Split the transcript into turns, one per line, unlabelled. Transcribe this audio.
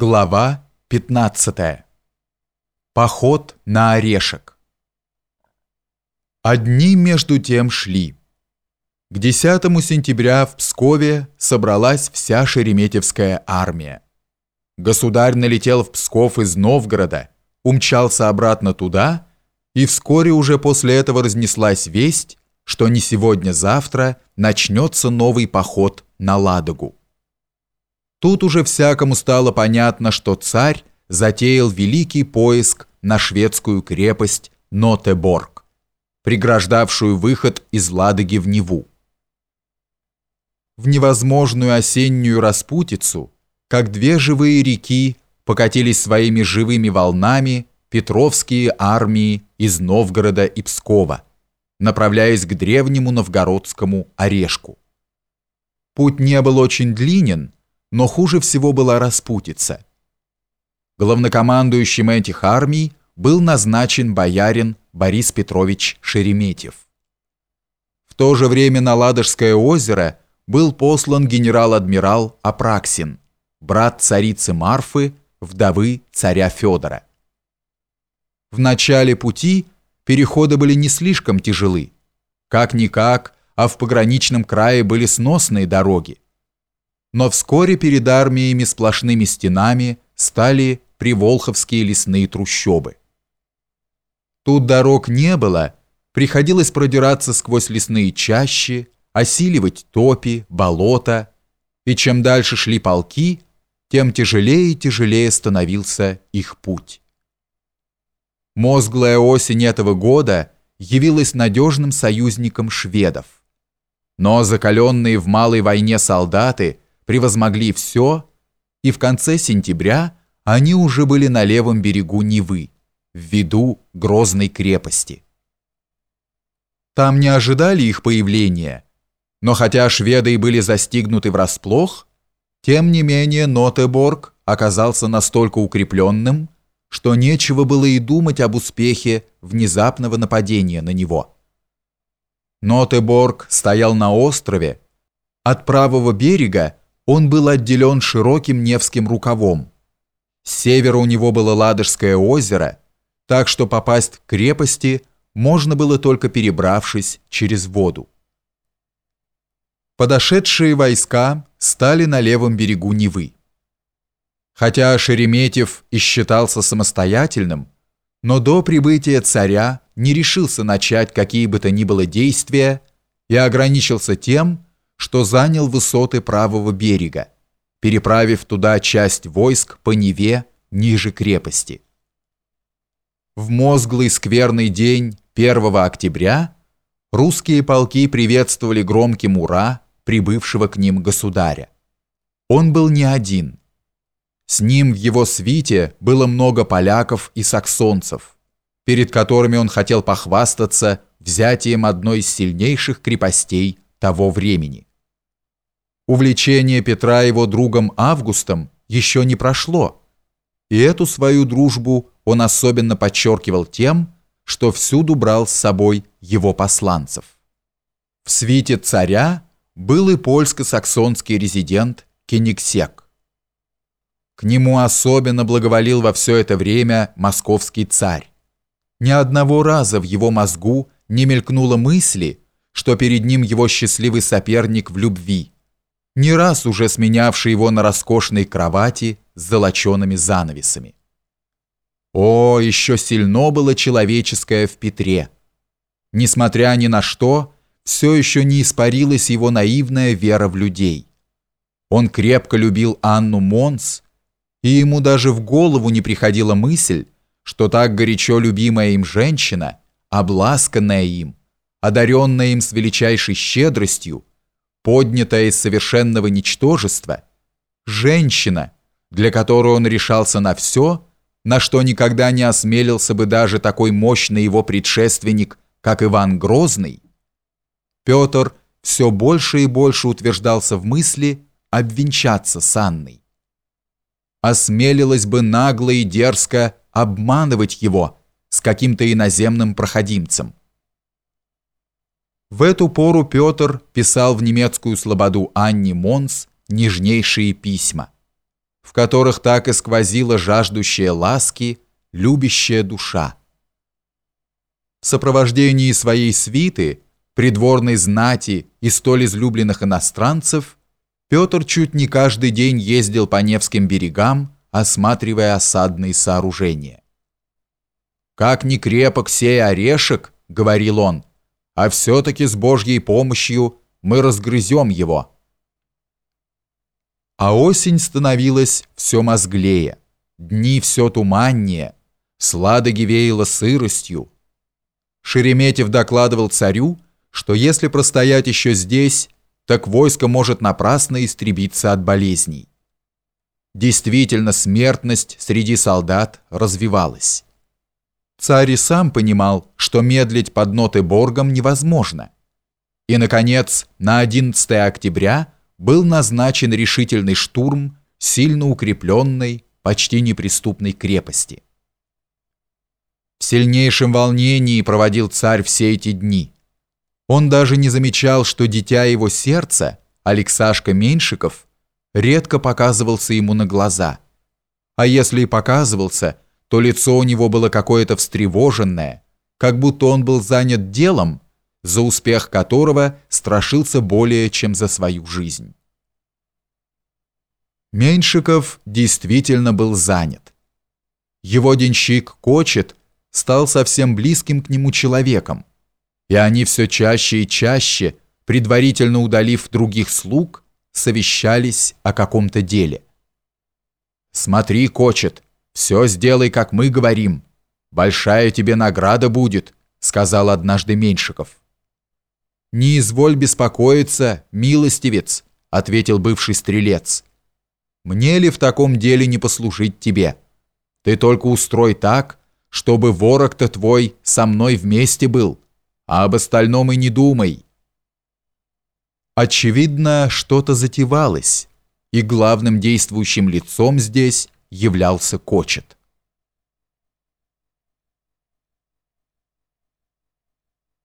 Глава 15. Поход на Орешек. Одни между тем шли. К 10 сентября в Пскове собралась вся Шереметьевская армия. Государь налетел в Псков из Новгорода, умчался обратно туда, и вскоре уже после этого разнеслась весть, что не сегодня-завтра начнется новый поход на Ладогу. Тут уже всякому стало понятно, что царь затеял великий поиск на шведскую крепость Нотеборг, преграждавшую выход из Ладоги в Неву. В невозможную осеннюю распутицу, как две живые реки, покатились своими живыми волнами петровские армии из Новгорода и Пскова, направляясь к древнему новгородскому Орешку. Путь не был очень длинен, но хуже всего была распутица. Главнокомандующим этих армий был назначен боярин Борис Петрович Шереметьев. В то же время на Ладожское озеро был послан генерал-адмирал Апраксин, брат царицы Марфы, вдовы царя Федора. В начале пути переходы были не слишком тяжелы. Как-никак, а в пограничном крае были сносные дороги но вскоре перед армиями сплошными стенами стали приволховские лесные трущобы. Тут дорог не было, приходилось продираться сквозь лесные чащи, осиливать топи, болота, и чем дальше шли полки, тем тяжелее и тяжелее становился их путь. Мозглая осень этого года явилась надежным союзником шведов. Но закаленные в малой войне солдаты – превозмогли все, и в конце сентября они уже были на левом берегу Невы, в виду Грозной крепости. Там не ожидали их появления, но хотя шведы и были застигнуты врасплох, тем не менее Нотеборг оказался настолько укрепленным, что нечего было и думать об успехе внезапного нападения на него. Нотеборг стоял на острове, от правого берега он был отделен широким Невским рукавом. С севера у него было Ладожское озеро, так что попасть к крепости можно было только перебравшись через воду. Подошедшие войска стали на левом берегу Невы. Хотя Шереметьев и считался самостоятельным, но до прибытия царя не решился начать какие бы то ни было действия и ограничился тем, что занял высоты правого берега, переправив туда часть войск по Неве ниже крепости. В мозглый скверный день 1 октября русские полки приветствовали громким «Ура!» прибывшего к ним государя. Он был не один. С ним в его свите было много поляков и саксонцев, перед которыми он хотел похвастаться взятием одной из сильнейших крепостей того времени. Увлечение Петра его другом Августом еще не прошло, и эту свою дружбу он особенно подчеркивал тем, что всюду брал с собой его посланцев. В свите царя был и польско-саксонский резидент Кенигсек. К нему особенно благоволил во все это время московский царь. Ни одного раза в его мозгу не мелькнуло мысли, что перед ним его счастливый соперник в любви – не раз уже сменявший его на роскошной кровати с золочеными занавесами. О, еще сильно было человеческое в Петре. Несмотря ни на что, все еще не испарилась его наивная вера в людей. Он крепко любил Анну Монс, и ему даже в голову не приходила мысль, что так горячо любимая им женщина, обласканная им, одаренная им с величайшей щедростью, поднятая из совершенного ничтожества, женщина, для которой он решался на все, на что никогда не осмелился бы даже такой мощный его предшественник, как Иван Грозный, Петр все больше и больше утверждался в мысли обвенчаться с Анной. Осмелилась бы нагло и дерзко обманывать его с каким-то иноземным проходимцем. В эту пору Петр писал в немецкую слободу Анне Монс нежнейшие письма. в которых так и сквозила жаждущая ласки, любящая душа. В сопровождении своей свиты, придворной знати и столь излюбленных иностранцев, Петр чуть не каждый день ездил по Невским берегам, осматривая осадные сооружения. «Как ни крепок сей орешек», — говорил он, — «а все-таки с Божьей помощью мы разгрызем его». А осень становилась все мозглее, дни все туманнее, сладоги веяло сыростью. Шереметьев докладывал царю, что если простоять еще здесь, так войско может напрасно истребиться от болезней. Действительно, смертность среди солдат развивалась. Царь и сам понимал, что медлить под ноты Боргом невозможно. И, наконец, на 11 октября – был назначен решительный штурм сильно укрепленной, почти неприступной крепости. В сильнейшем волнении проводил царь все эти дни. Он даже не замечал, что дитя его сердца, Алексашка Меньшиков, редко показывался ему на глаза. А если и показывался, то лицо у него было какое-то встревоженное, как будто он был занят делом, за успех которого страшился более, чем за свою жизнь. Меньшиков действительно был занят. Его денщик Кочет стал совсем близким к нему человеком, и они все чаще и чаще, предварительно удалив других слуг, совещались о каком-то деле. «Смотри, Кочет, все сделай, как мы говорим. Большая тебе награда будет», — сказал однажды Меньшиков. «Не изволь беспокоиться, милостивец», — ответил бывший стрелец. «Мне ли в таком деле не послужить тебе? Ты только устрой так, чтобы ворог-то твой со мной вместе был, а об остальном и не думай». Очевидно, что-то затевалось, и главным действующим лицом здесь являлся Кочет.